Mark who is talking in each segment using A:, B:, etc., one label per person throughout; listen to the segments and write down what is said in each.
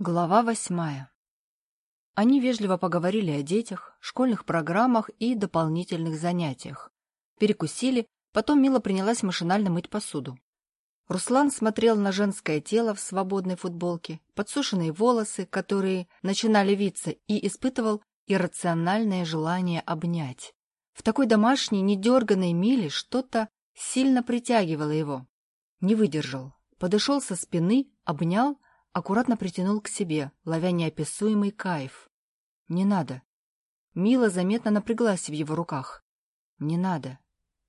A: Глава восьмая. Они вежливо поговорили о детях, школьных программах и дополнительных занятиях. Перекусили, потом Мила принялась машинально мыть посуду. Руслан смотрел на женское тело в свободной футболке, подсушенные волосы, которые начинали виться, и испытывал иррациональное желание обнять. В такой домашней, недерганной Миле что-то сильно притягивало его. Не выдержал. Подошел со спины, обнял, аккуратно притянул к себе, ловя неописуемый кайф. «Не надо». Мила заметно напряглась в его руках. «Не надо».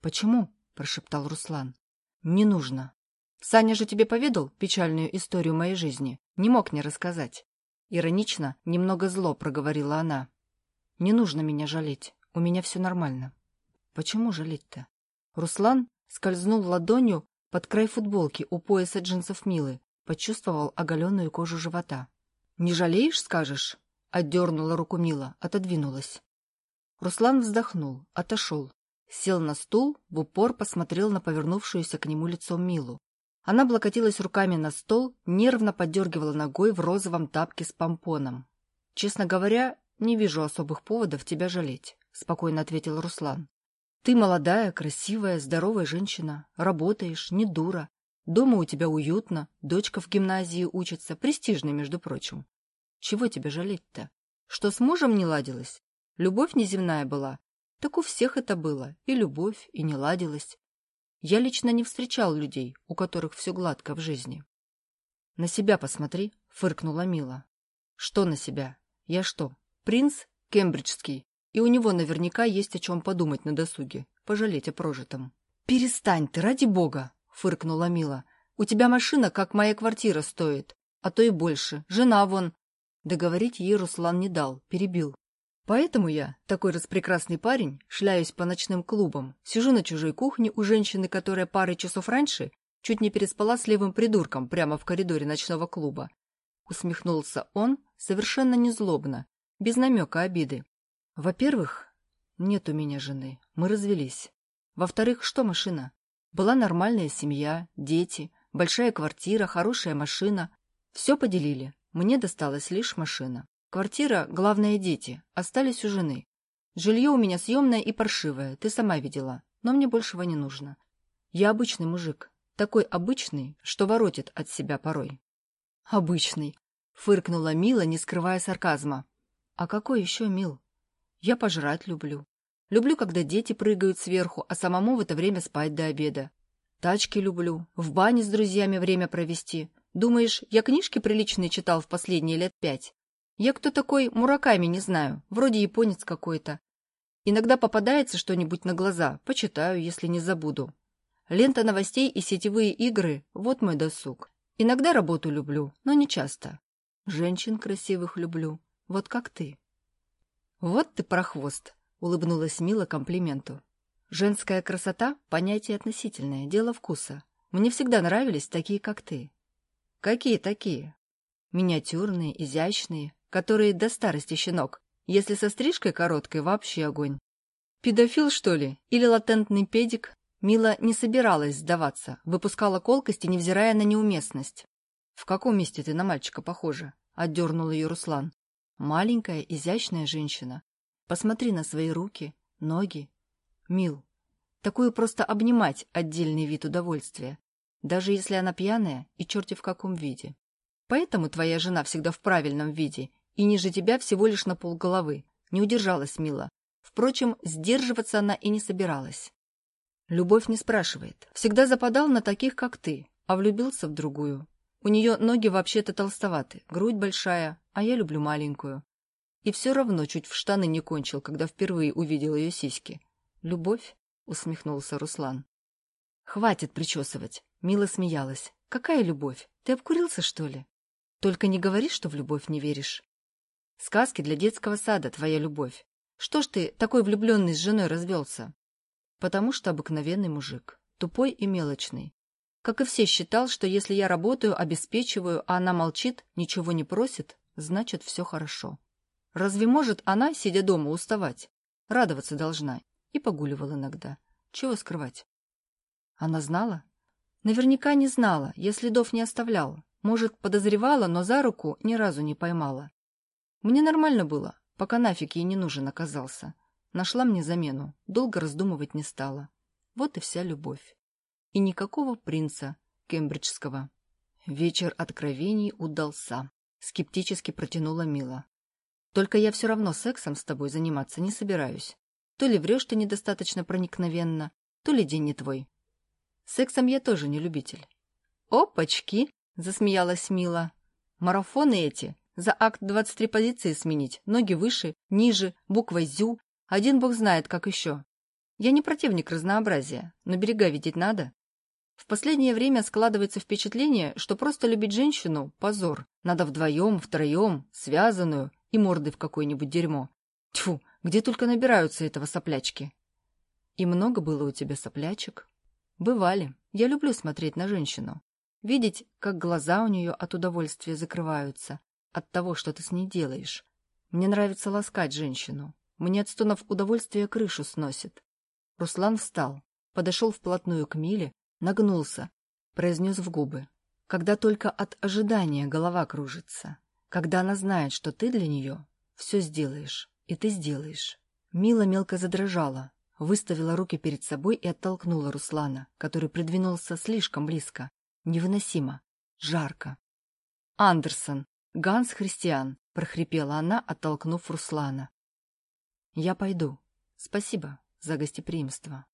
A: «Почему?» — прошептал Руслан. «Не нужно». «Саня же тебе поведал печальную историю моей жизни? Не мог не рассказать». Иронично, немного зло проговорила она. «Не нужно меня жалеть. У меня все нормально». «Почему жалеть-то?» Руслан скользнул ладонью под край футболки у пояса джинсов Милы, почувствовал оголенную кожу живота. «Не жалеешь, скажешь?» — отдернула руку Мила, отодвинулась. Руслан вздохнул, отошел, сел на стул, в упор посмотрел на повернувшуюся к нему лицом Милу. Она облокотилась руками на стол, нервно подергивала ногой в розовом тапке с помпоном. «Честно говоря, не вижу особых поводов тебя жалеть», — спокойно ответил Руслан. Ты молодая, красивая, здоровая женщина, работаешь, не дура. Дома у тебя уютно, дочка в гимназии учится, престижной, между прочим. Чего тебе жалеть-то? Что с мужем не ладилось? Любовь неземная была. Так у всех это было, и любовь, и не ладилась. Я лично не встречал людей, у которых все гладко в жизни. — На себя посмотри, — фыркнула Мила. — Что на себя? Я что, принц кембриджский? И у него наверняка есть о чем подумать на досуге, пожалеть о прожитом. «Перестань ты, ради бога!» — фыркнула Мила. «У тебя машина, как моя квартира, стоит, а то и больше. Жена вон...» Договорить ей Руслан не дал, перебил. Поэтому я, такой распрекрасный парень, шляюсь по ночным клубам, сижу на чужой кухне у женщины, которая пары часов раньше чуть не переспала с левым придурком прямо в коридоре ночного клуба. Усмехнулся он совершенно незлобно, без намека обиды. Во-первых, нет у меня жены, мы развелись. Во-вторых, что машина? Была нормальная семья, дети, большая квартира, хорошая машина. Все поделили, мне досталась лишь машина. Квартира, главное дети, остались у жены. Жилье у меня съемное и паршивое, ты сама видела, но мне большего не нужно. Я обычный мужик, такой обычный, что воротит от себя порой. Обычный, фыркнула Мила, не скрывая сарказма. А какой еще мил? Я пожрать люблю. Люблю, когда дети прыгают сверху, а самому в это время спать до обеда. Тачки люблю, в бане с друзьями время провести. Думаешь, я книжки приличные читал в последние лет пять? Я кто такой, мураками не знаю, вроде японец какой-то. Иногда попадается что-нибудь на глаза, почитаю, если не забуду. Лента новостей и сетевые игры – вот мой досуг. Иногда работу люблю, но не часто. Женщин красивых люблю, вот как ты. «Вот ты прохвост!» — улыбнулась Мила комплименту. «Женская красота — понятие относительное, дело вкуса. Мне всегда нравились такие, как ты». «Какие такие?» «Миниатюрные, изящные, которые до старости щенок. Если со стрижкой короткой, вообще огонь». «Педофил, что ли? Или латентный педик?» Мила не собиралась сдаваться, выпускала колкости, невзирая на неуместность. «В каком месте ты на мальчика похожа?» — отдернул ее Руслан. Маленькая, изящная женщина. Посмотри на свои руки, ноги. Мил, такую просто обнимать отдельный вид удовольствия, даже если она пьяная и черти в каком виде. Поэтому твоя жена всегда в правильном виде и ниже тебя всего лишь на полголовы. Не удержалась Мила. Впрочем, сдерживаться она и не собиралась. Любовь не спрашивает. Всегда западал на таких, как ты, а влюбился в другую. У нее ноги вообще-то толстоваты, грудь большая, а я люблю маленькую. И все равно чуть в штаны не кончил, когда впервые увидел ее сиськи. «Любовь?» — усмехнулся Руслан. «Хватит причесывать!» — Мила смеялась. «Какая любовь? Ты обкурился, что ли? Только не говори, что в любовь не веришь. Сказки для детского сада, твоя любовь. Что ж ты такой влюбленный с женой развелся? Потому что обыкновенный мужик, тупой и мелочный. Как и все, считал, что если я работаю, обеспечиваю, а она молчит, ничего не просит, значит, все хорошо. Разве может она, сидя дома, уставать? Радоваться должна. И погуливал иногда. Чего скрывать? Она знала? Наверняка не знала, я следов не оставляла. Может, подозревала, но за руку ни разу не поймала. Мне нормально было, пока нафиг ей не нужен оказался. Нашла мне замену, долго раздумывать не стала. Вот и вся любовь. И никакого принца кембриджского. Вечер откровений удался. Скептически протянула Мила. Только я все равно сексом с тобой заниматься не собираюсь. То ли врешь ты недостаточно проникновенно, то ли день не твой. Сексом я тоже не любитель. «Опачки!» — засмеялась Мила. «Марафоны эти. За акт 23 позиции сменить. Ноги выше, ниже, буквой «зю». Один бог знает, как еще. Я не противник разнообразия, но берега видеть надо. В последнее время складывается впечатление, что просто любить женщину – позор. Надо вдвоем, втроем, связанную и мордой в какое-нибудь дерьмо. Тьфу, где только набираются этого соплячки. И много было у тебя соплячек? Бывали. Я люблю смотреть на женщину. Видеть, как глаза у нее от удовольствия закрываются, от того, что ты с ней делаешь. Мне нравится ласкать женщину. Мне от стонов удовольствия крышу сносит. Руслан встал, подошел вплотную к Миле, нагнулся, произнес в губы. Когда только от ожидания голова кружится, когда она знает, что ты для нее все сделаешь, и ты сделаешь. Мила мелко задрожала, выставила руки перед собой и оттолкнула Руслана, который придвинулся слишком близко. Невыносимо. Жарко. «Андерсон! Ганс Христиан!» — прохрипела она, оттолкнув Руслана. «Я пойду. Спасибо за гостеприимство».